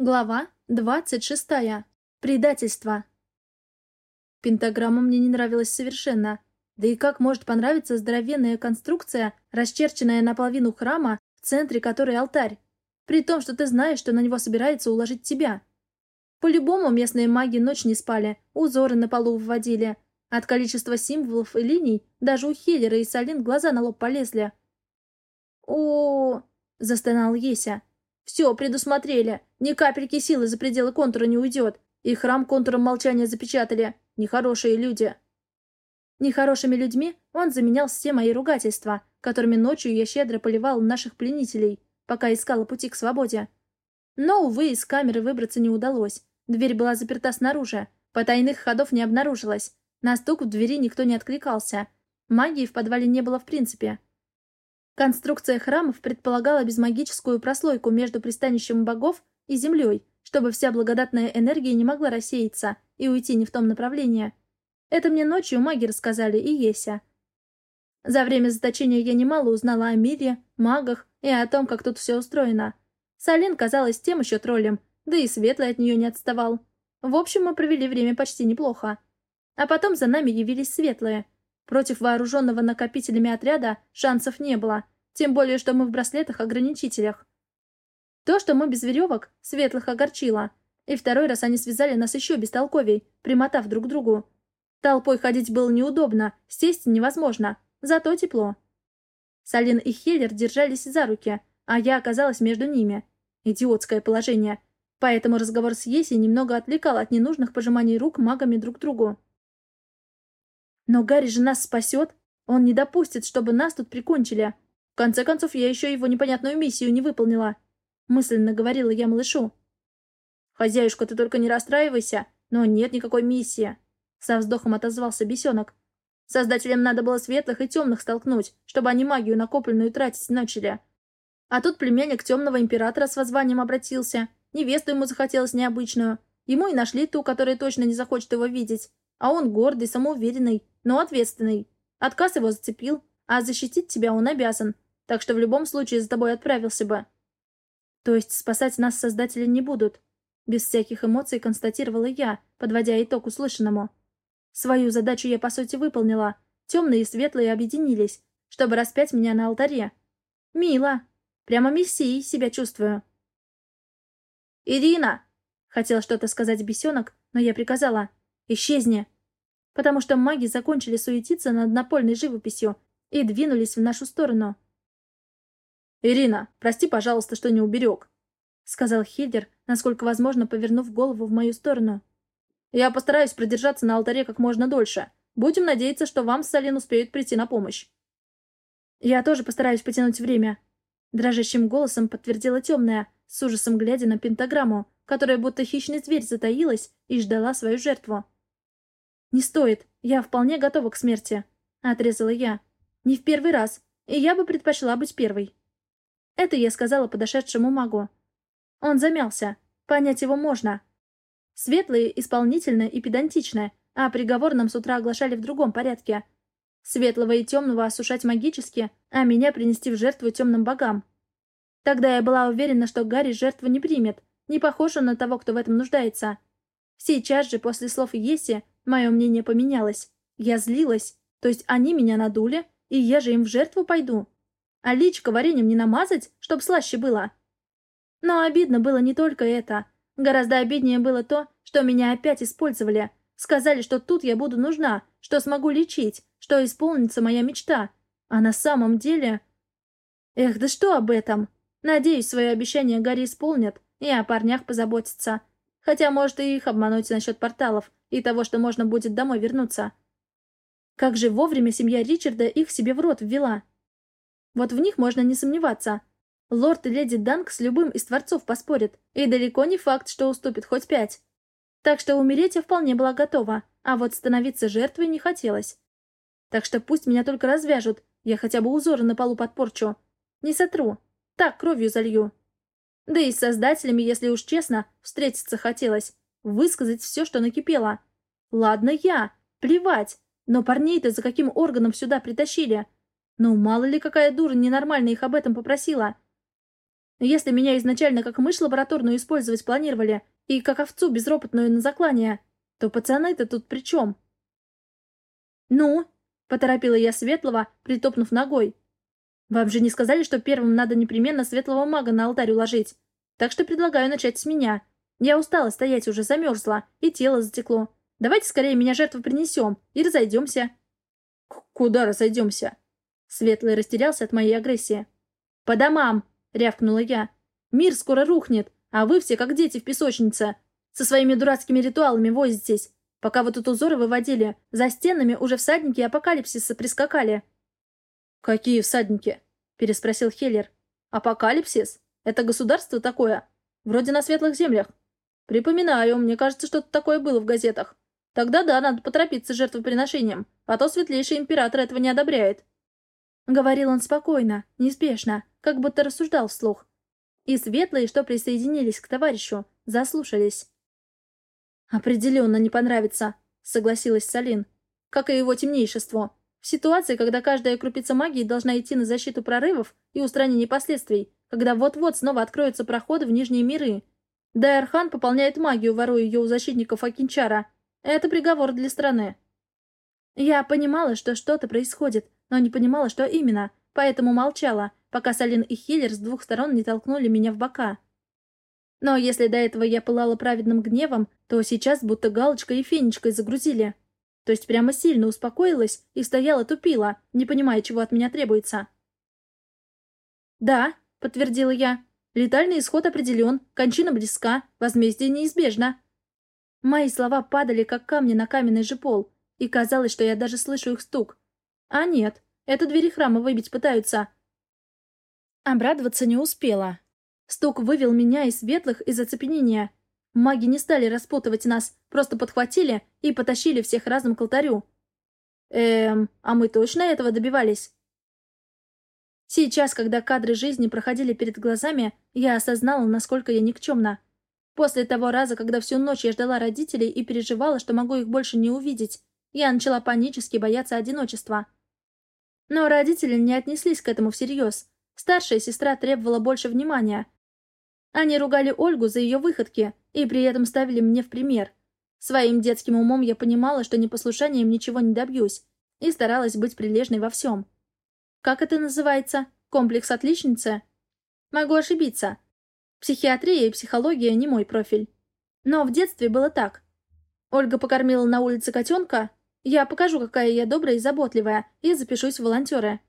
Глава 26. Предательство. Пентаграмма мне не нравилась совершенно. Да и как может понравиться здоровенная конструкция, расчерченная наполовину храма, в центре которой алтарь? При том, что ты знаешь, что на него собирается уложить тебя. По-любому местные маги ночь не спали, узоры на полу вводили. От количества символов и линий даже у Хеллера и Салин глаза на лоб полезли. о, застонал Еся. Все, предусмотрели. Ни капельки силы за пределы контура не уйдет. И храм контуром молчания запечатали. Нехорошие люди. Нехорошими людьми он заменял все мои ругательства, которыми ночью я щедро поливал наших пленителей, пока искала пути к свободе. Но, увы, из камеры выбраться не удалось. Дверь была заперта снаружи. Потайных ходов не обнаружилось. На стук в двери никто не откликался. Магии в подвале не было в принципе. Конструкция храмов предполагала безмагическую прослойку между пристанищем богов и землей, чтобы вся благодатная энергия не могла рассеяться и уйти не в том направлении. Это мне ночью маги рассказали и Еся. За время заточения я немало узнала о мире, магах и о том, как тут все устроено. Салин казалась тем еще троллем, да и Светлый от нее не отставал. В общем, мы провели время почти неплохо. А потом за нами явились Светлые — Против вооруженного накопителями отряда шансов не было, тем более, что мы в браслетах-ограничителях. То, что мы без веревок, светлых огорчило. И второй раз они связали нас еще бестолковей, примотав друг к другу. Толпой ходить было неудобно, сесть невозможно, зато тепло. Салин и Хеллер держались за руки, а я оказалась между ними. Идиотское положение. Поэтому разговор с Еси немного отвлекал от ненужных пожиманий рук магами друг другу. Но Гарри же нас спасет. Он не допустит, чтобы нас тут прикончили. Конце концов, я еще его непонятную миссию не выполнила. Мысленно говорила я малышу. «Хозяюшка, ты только не расстраивайся, но нет никакой миссии», — со вздохом отозвался бесенок. «Создателям надо было светлых и темных столкнуть, чтобы они магию накопленную тратить начали. А тут племянник темного императора с воззванием обратился. Невесту ему захотелось необычную. Ему и нашли ту, которая точно не захочет его видеть. А он гордый, самоуверенный, но ответственный. Отказ его зацепил, а защитить тебя он обязан, так что в любом случае за тобой отправился бы. То есть спасать нас создатели не будут. Без всяких эмоций констатировала я, подводя итог услышанному. Свою задачу я, по сути, выполнила. Темные и светлые объединились, чтобы распять меня на алтаре. Мило. Прямо мессией себя чувствую. «Ирина!» — хотел что-то сказать бесенок, но я приказала. «Исчезни!» потому что маги закончили суетиться над напольной живописью и двинулись в нашу сторону. «Ирина, прости, пожалуйста, что не уберег», — сказал Хильдер, насколько возможно, повернув голову в мою сторону. «Я постараюсь продержаться на алтаре как можно дольше. Будем надеяться, что вам с Салин успеют прийти на помощь». «Я тоже постараюсь потянуть время», — дрожащим голосом подтвердила темная, с ужасом глядя на пентаграмму, которая будто хищный зверь затаилась и ждала свою жертву. «Не стоит. Я вполне готова к смерти», — отрезала я. «Не в первый раз, и я бы предпочла быть первой». Это я сказала подошедшему магу. Он замялся. Понять его можно. Светлые исполнительно и педантично, а приговор нам с утра оглашали в другом порядке. Светлого и темного осушать магически, а меня принести в жертву темным богам. Тогда я была уверена, что Гарри жертву не примет, не похож он на того, кто в этом нуждается. Сейчас же, после слов Еси, Мое мнение поменялось. Я злилась. То есть они меня надули, и я же им в жертву пойду. А личко вареньем не намазать, чтоб слаще было. Но обидно было не только это. Гораздо обиднее было то, что меня опять использовали. Сказали, что тут я буду нужна, что смогу лечить, что исполнится моя мечта. А на самом деле... Эх, да что об этом? Надеюсь, свое обещание Гарри исполнят и о парнях позаботятся. Хотя, может, и их обмануть насчет порталов и того, что можно будет домой вернуться. Как же вовремя семья Ричарда их себе в рот ввела. Вот в них можно не сомневаться. Лорд и леди Данк с любым из творцов поспорят, и далеко не факт, что уступит хоть пять. Так что умереть я вполне была готова, а вот становиться жертвой не хотелось. Так что пусть меня только развяжут, я хотя бы узоры на полу подпорчу. Не сотру, так кровью залью. Да и с создателями, если уж честно, встретиться хотелось. Высказать все, что накипело. Ладно я. Плевать. Но парней-то за каким органом сюда притащили? Ну, мало ли какая дура ненормально их об этом попросила. Если меня изначально как мышь лабораторную использовать планировали, и как овцу безропотную на заклание, то пацаны-то тут при чем? «Ну?» — поторопила я Светлого, притопнув ногой. «Вам же не сказали, что первым надо непременно светлого мага на алтарь уложить? Так что предлагаю начать с меня. Я устала стоять, уже замерзла, и тело затекло. Давайте скорее меня жертву принесем и разойдемся». «Куда разойдемся?» Светлый растерялся от моей агрессии. «По домам!» — рявкнула я. «Мир скоро рухнет, а вы все как дети в песочнице. Со своими дурацкими ритуалами возитесь. Пока вы тут узоры выводили, за стенами уже всадники апокалипсиса прискакали». «Какие всадники?» — переспросил Хеллер. «Апокалипсис? Это государство такое? Вроде на светлых землях. Припоминаю, мне кажется, что-то такое было в газетах. Тогда да, надо поторопиться с жертвоприношением, а то светлейший император этого не одобряет». Говорил он спокойно, неспешно, как будто рассуждал вслух. И светлые, что присоединились к товарищу, заслушались. «Определенно не понравится», — согласилась Салин. «Как и его темнейшество. В ситуации, когда каждая крупица магии должна идти на защиту прорывов и устранение последствий, когда вот-вот снова откроются проходы в нижние миры. Дайархан пополняет магию, воруя ее у защитников Акинчара. Это приговор для страны». Я понимала, что что-то происходит, но не понимала, что именно, поэтому молчала, пока Салин и Хиллер с двух сторон не толкнули меня в бока. Но если до этого я пылала праведным гневом, то сейчас будто галочкой и фенечкой загрузили. То есть прямо сильно успокоилась и стояла тупила, не понимая, чего от меня требуется. «Да», — подтвердила я, — «летальный исход определен, кончина близка, возмездие неизбежно». Мои слова падали, как камни на каменный же пол, и казалось, что я даже слышу их стук. А нет, это двери храма выбить пытаются. Обрадоваться не успела. Стук вывел меня из светлых из оцепенения. Маги не стали распутывать нас, просто подхватили и потащили всех разом к алтарю. Эм, а мы точно этого добивались? Сейчас, когда кадры жизни проходили перед глазами, я осознала, насколько я никчемна. После того раза, когда всю ночь я ждала родителей и переживала, что могу их больше не увидеть, я начала панически бояться одиночества. Но родители не отнеслись к этому всерьез. Старшая сестра требовала больше внимания. Они ругали Ольгу за ее выходки и при этом ставили мне в пример. Своим детским умом я понимала, что непослушанием ничего не добьюсь, и старалась быть прилежной во всем. Как это называется? Комплекс отличницы? Могу ошибиться. Психиатрия и психология не мой профиль. Но в детстве было так. Ольга покормила на улице котенка, я покажу, какая я добрая и заботливая, и запишусь в волонтеры.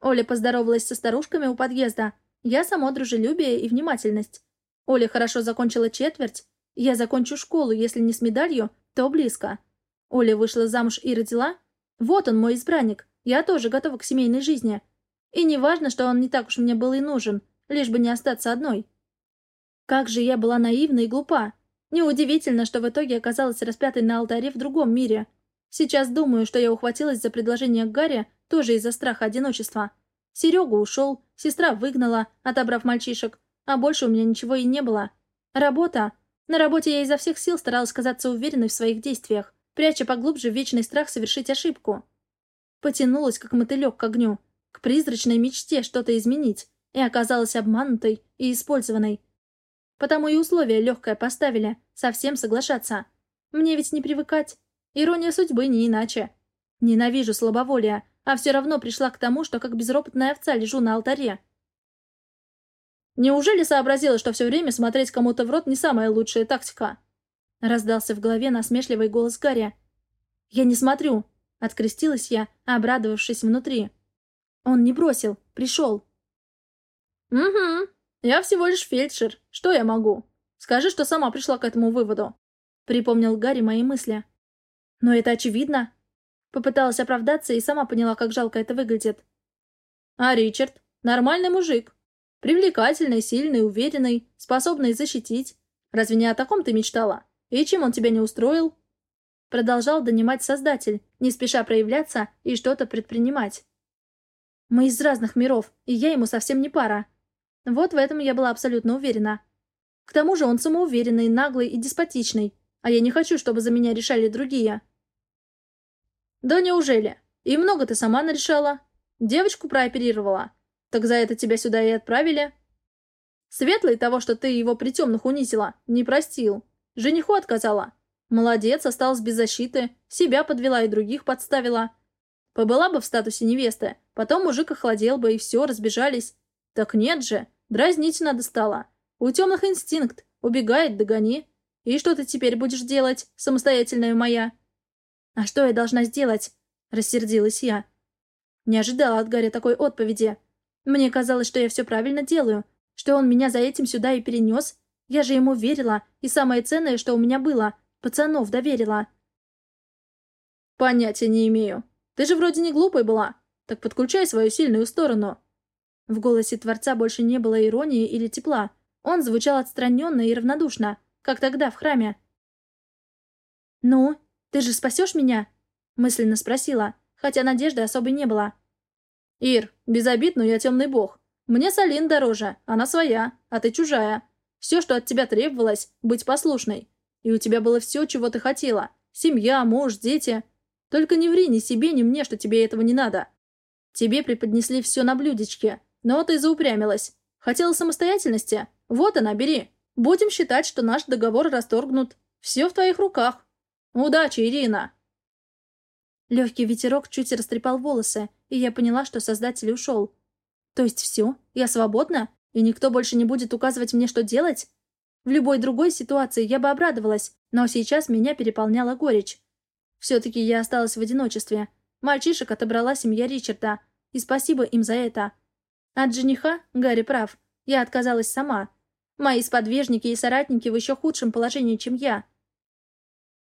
Оля поздоровалась со старушками у подъезда. Я само дружелюбие и внимательность. Оля хорошо закончила четверть. Я закончу школу, если не с медалью, то близко. Оля вышла замуж и родила. Вот он, мой избранник. Я тоже готова к семейной жизни. И не важно, что он не так уж мне был и нужен, лишь бы не остаться одной. Как же я была наивна и глупа. Неудивительно, что в итоге оказалась распятой на алтаре в другом мире. Сейчас думаю, что я ухватилась за предложение Гарри тоже из-за страха одиночества. Серега ушел, сестра выгнала, отобрав мальчишек, а больше у меня ничего и не было. Работа. На работе я изо всех сил старалась казаться уверенной в своих действиях, пряча поглубже вечный страх совершить ошибку. Потянулась, как мотылек к огню, к призрачной мечте что-то изменить, и оказалась обманутой и использованной. Потому и условия легкое поставили, совсем соглашаться. Мне ведь не привыкать. Ирония судьбы не иначе. Ненавижу слабоволие, а все равно пришла к тому, что как безропотная овца лежу на алтаре. Неужели сообразила, что все время смотреть кому-то в рот не самая лучшая тактика? Раздался в голове насмешливый голос Гарри. «Я не смотрю», — открестилась я, обрадовавшись внутри. Он не бросил, пришел. «Угу, я всего лишь фельдшер. Что я могу? Скажи, что сама пришла к этому выводу», — припомнил Гарри мои мысли. Но это очевидно. Попыталась оправдаться и сама поняла, как жалко это выглядит. А Ричард? Нормальный мужик. Привлекательный, сильный, уверенный, способный защитить. Разве не о таком ты мечтала? И чем он тебя не устроил? Продолжал донимать создатель, не спеша проявляться и что-то предпринимать. Мы из разных миров, и я ему совсем не пара. Вот в этом я была абсолютно уверена. К тому же он самоуверенный, наглый и деспотичный, а я не хочу, чтобы за меня решали другие. Да неужели? И много ты сама нарешала? Девочку прооперировала. Так за это тебя сюда и отправили? Светлый того, что ты его при темных унизила, не простил. Жениху отказала. Молодец, осталась без защиты, себя подвела и других подставила. Побыла бы в статусе невесты, потом мужик охладел бы, и все, разбежались. Так нет же, дразнить надо стало. У темных инстинкт, убегает, догони. И что ты теперь будешь делать, самостоятельная моя? А что я должна сделать? Рассердилась я. Не ожидала от Гарри такой отповеди. Мне казалось, что я все правильно делаю, что он меня за этим сюда и перенес. Я же ему верила, и самое ценное, что у меня было, пацанов доверила. Понятия не имею. Ты же вроде не глупой была. Так подключай свою сильную сторону. В голосе Творца больше не было иронии или тепла. Он звучал отстраненно и равнодушно, как тогда в храме. «Ну, ты же спасешь меня?» мысленно спросила, хотя надежды особой не было. «Ир, без обид, но я темный бог. Мне Салин дороже, она своя, а ты чужая. Все, что от тебя требовалось, быть послушной. И у тебя было все, чего ты хотела. Семья, муж, дети. Только не ври ни себе, ни мне, что тебе этого не надо. Тебе преподнесли все на блюдечке, но ты заупрямилась. Хотела самостоятельности? Вот она, бери. Будем считать, что наш договор расторгнут. Все в твоих руках. Удачи, Ирина!» Легкий ветерок чуть растрепал волосы, и я поняла, что создатель ушел. То есть все, я свободна, и никто больше не будет указывать мне, что делать? В любой другой ситуации я бы обрадовалась, но сейчас меня переполняла горечь. Все-таки я осталась в одиночестве. Мальчишек отобрала семья Ричарда, и спасибо им за это. От жениха, Гарри прав, я отказалась сама. Мои сподвижники и соратники в еще худшем положении, чем я.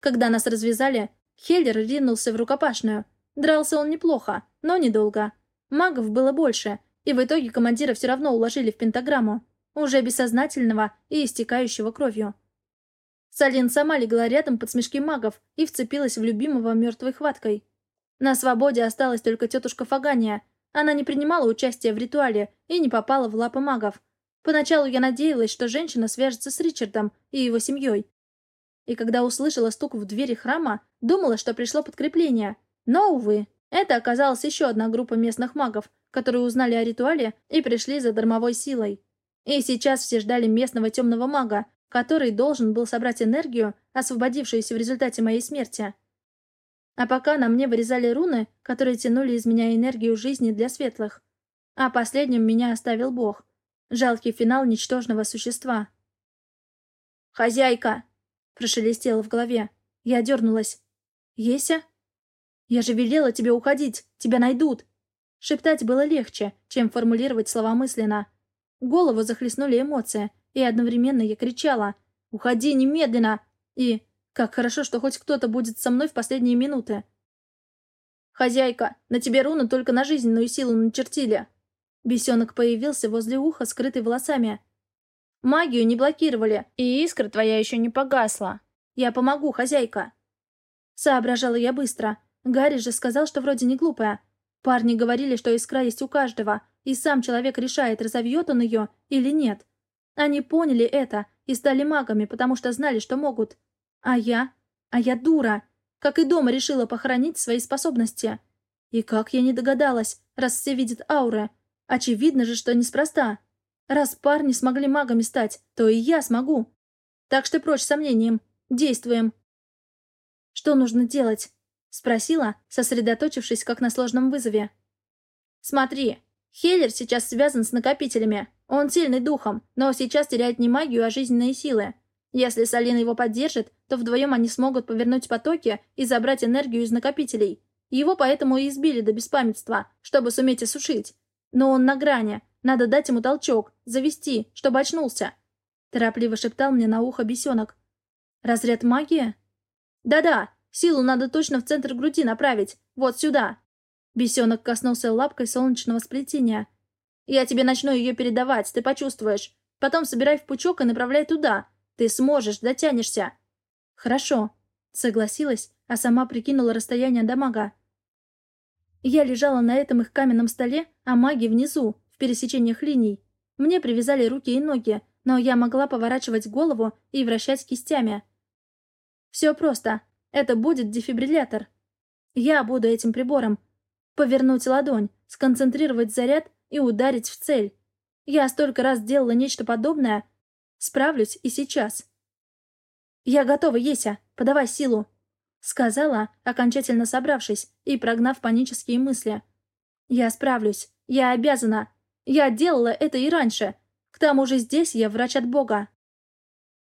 Когда нас развязали, Хеллер ринулся в рукопашную. Дрался он неплохо, но недолго. Магов было больше, и в итоге командира все равно уложили в пентаграмму, уже бессознательного и истекающего кровью. Салин сама легла рядом под смешки магов и вцепилась в любимого мертвой хваткой. На свободе осталась только тетушка Фагания. Она не принимала участия в ритуале и не попала в лапы магов. Поначалу я надеялась, что женщина свяжется с Ричардом и его семьей, и когда услышала стук в двери храма, думала, что пришло подкрепление. Но, увы, это оказалась еще одна группа местных магов, которые узнали о ритуале и пришли за дармовой силой. И сейчас все ждали местного темного мага, который должен был собрать энергию, освободившуюся в результате моей смерти. А пока на мне вырезали руны, которые тянули из меня энергию жизни для светлых. А последним меня оставил Бог. Жалкий финал ничтожного существа. «Хозяйка!» Прошелестело в голове. Я дернулась. «Еся?» «Я же велела тебе уходить! Тебя найдут!» Шептать было легче, чем формулировать слова мысленно. Голову захлестнули эмоции, и одновременно я кричала «Уходи немедленно!» и «Как хорошо, что хоть кто-то будет со мной в последние минуты!» «Хозяйка, на тебе руны только на жизненную силу начертили!» Бесенок появился возле уха, скрытый волосами. Магию не блокировали, и искра твоя еще не погасла. Я помогу, хозяйка. Соображала я быстро. Гарри же сказал, что вроде не глупая. Парни говорили, что искра есть у каждого, и сам человек решает, разовьет он ее или нет. Они поняли это и стали магами, потому что знали, что могут. А я? А я дура. Как и дома решила похоронить свои способности. И как я не догадалась, раз все видят ауры. Очевидно же, что неспроста. Раз парни смогли магами стать, то и я смогу. Так что прочь сомнением. Действуем. Что нужно делать? Спросила, сосредоточившись как на сложном вызове. Смотри, Хеллер сейчас связан с накопителями. Он сильный духом, но сейчас теряет не магию, а жизненные силы. Если Салина его поддержит, то вдвоем они смогут повернуть потоки и забрать энергию из накопителей. Его поэтому и избили до беспамятства, чтобы суметь осушить. Но он на грани, надо дать ему толчок, завести, чтобы очнулся. Торопливо шептал мне на ухо бесенок. Разряд магии? Да-да, силу надо точно в центр груди направить. Вот сюда. Бесенок коснулся лапкой солнечного сплетения. Я тебе начну ее передавать, ты почувствуешь. Потом собирай в пучок и направляй туда. Ты сможешь, дотянешься. Хорошо. Согласилась, а сама прикинула расстояние до мага. Я лежала на этом их каменном столе, а маги внизу, в пересечениях линий. Мне привязали руки и ноги, но я могла поворачивать голову и вращать кистями. Все просто. Это будет дефибриллятор. Я буду этим прибором. Повернуть ладонь, сконцентрировать заряд и ударить в цель. Я столько раз делала нечто подобное. Справлюсь и сейчас. «Я готова, Еся. Подавай силу», — сказала, окончательно собравшись и прогнав панические мысли. «Я справлюсь. Я обязана. Я делала это и раньше. К тому же здесь я врач от Бога.